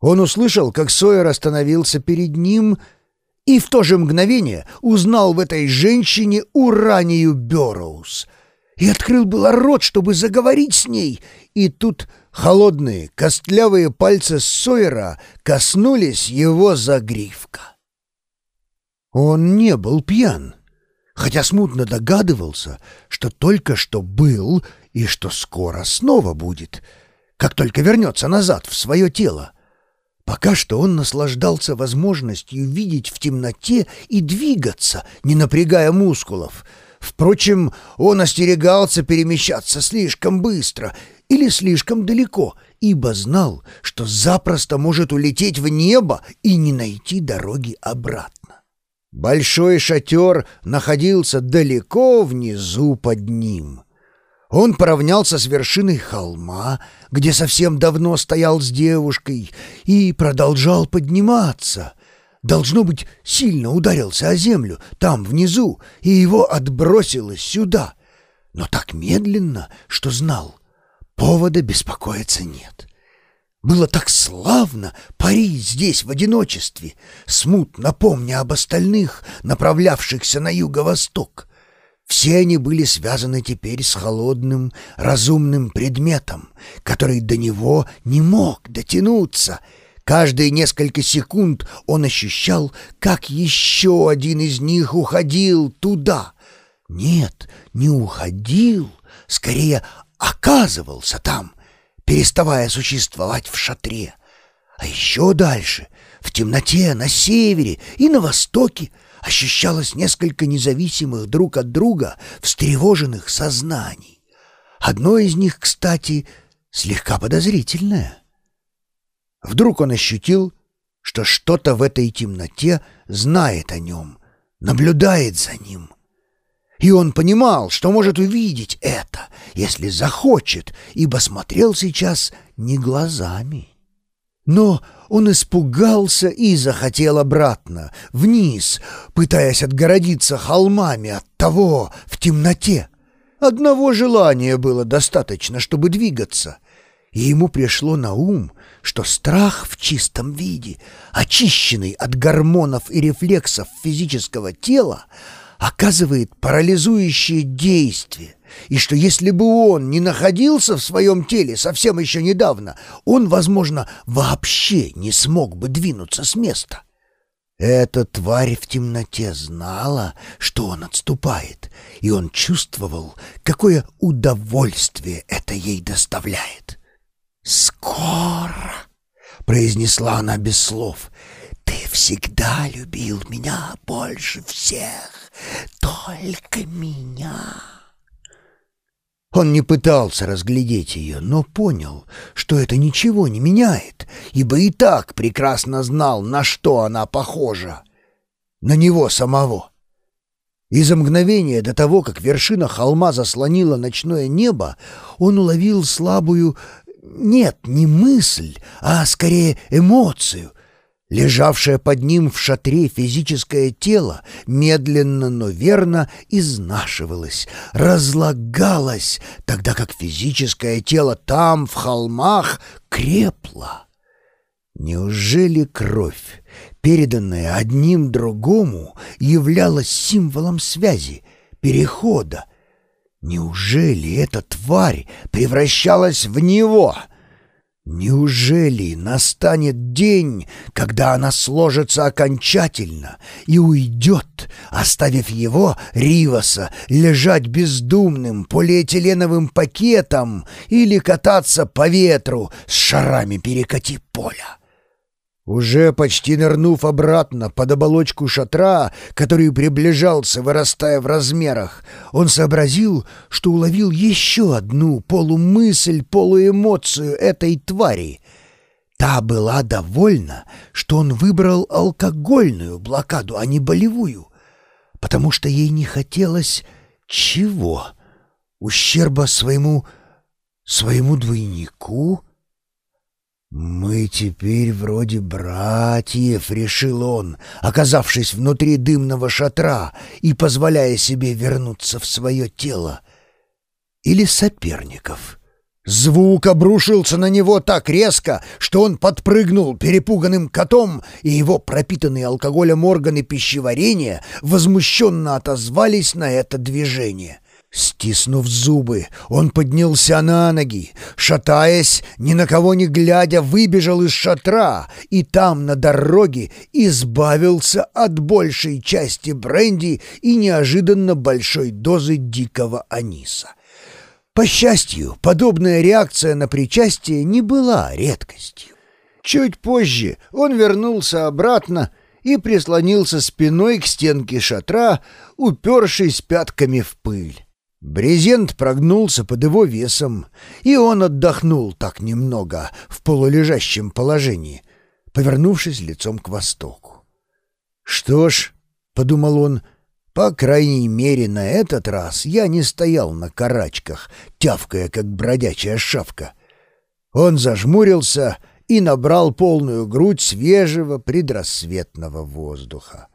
Он услышал, как Сойер остановился перед ним и в то же мгновение узнал в этой женщине Уранию Бёрроуз и открыл было рот, чтобы заговорить с ней, и тут холодные костлявые пальцы Сойера коснулись его загривка. Он не был пьян, хотя смутно догадывался, что только что был и что скоро снова будет, как только вернется назад в свое тело. Пока что он наслаждался возможностью видеть в темноте и двигаться, не напрягая мускулов. Впрочем, он остерегался перемещаться слишком быстро или слишком далеко, ибо знал, что запросто может улететь в небо и не найти дороги обратно. Большой шатер находился далеко внизу под ним — он поравнялся с вершиной холма, где совсем давно стоял с девушкой, и продолжал подниматься. Должно быть, сильно ударился о землю там, внизу, и его отбросило сюда. Но так медленно, что знал, повода беспокоиться нет. Было так славно парить здесь в одиночестве, смутно помня об остальных, направлявшихся на юго-восток. Все они были связаны теперь с холодным, разумным предметом, который до него не мог дотянуться. Каждые несколько секунд он ощущал, как еще один из них уходил туда. Нет, не уходил, скорее оказывался там, переставая существовать в шатре. А еще дальше, в темноте, на севере и на востоке — ощущалось несколько независимых друг от друга встревоженных сознаний. Одно из них, кстати, слегка подозрительное. Вдруг он ощутил, что что-то в этой темноте знает о нем, наблюдает за ним. И он понимал, что может увидеть это, если захочет, ибо смотрел сейчас не глазами. Но он испугался и захотел обратно, вниз, пытаясь отгородиться холмами от того в темноте. Одного желания было достаточно, чтобы двигаться, и ему пришло на ум, что страх в чистом виде, очищенный от гормонов и рефлексов физического тела, оказывает парализующее действие, и что если бы он не находился в своем теле совсем еще недавно, он, возможно, вообще не смог бы двинуться с места. Эта тварь в темноте знала, что он отступает, и он чувствовал, какое удовольствие это ей доставляет. «Скоро!» — произнесла она без слов. «Ты всегда любил меня больше всех, только меня!» Он не пытался разглядеть ее, но понял, что это ничего не меняет, ибо и так прекрасно знал, на что она похожа. На него самого. И за мгновение до того, как вершина холма заслонила ночное небо, он уловил слабую... Нет, не мысль, а скорее эмоцию, Лежавшее под ним в шатре физическое тело медленно, но верно изнашивалось, разлагалось, тогда как физическое тело там, в холмах, крепло. Неужели кровь, переданная одним другому, являлась символом связи, перехода? Неужели эта тварь превращалась в него — Неужели настанет день, когда она сложится окончательно и уйдет, оставив его, Риваса, лежать бездумным полиэтиленовым пакетом или кататься по ветру с шарами перекати поля? Уже почти нырнув обратно под оболочку шатра, который приближался, вырастая в размерах, он сообразил, что уловил еще одну полумысль, полуэмоцию этой твари. Та была довольна, что он выбрал алкогольную блокаду, а не болевую, потому что ей не хотелось чего? Ущерба своему... своему двойнику — «Мы теперь вроде братьев», — решил он, оказавшись внутри дымного шатра и позволяя себе вернуться в свое тело. «Или соперников. Звук обрушился на него так резко, что он подпрыгнул перепуганным котом, и его пропитанные алкоголем органы пищеварения возмущенно отозвались на это движение. Стиснув зубы, он поднялся на ноги, шатаясь, ни на кого не глядя, выбежал из шатра и там, на дороге, избавился от большей части бренди и неожиданно большой дозы дикого аниса. По счастью, подобная реакция на причастие не была редкостью. Чуть позже он вернулся обратно и прислонился спиной к стенке шатра, упершись пятками в пыль. Брезент прогнулся под его весом, и он отдохнул так немного в полулежащем положении, повернувшись лицом к востоку. «Что ж», — подумал он, — по крайней мере, на этот раз я не стоял на карачках, тявкая, как бродячая шавка. Он зажмурился и набрал полную грудь свежего предрассветного воздуха.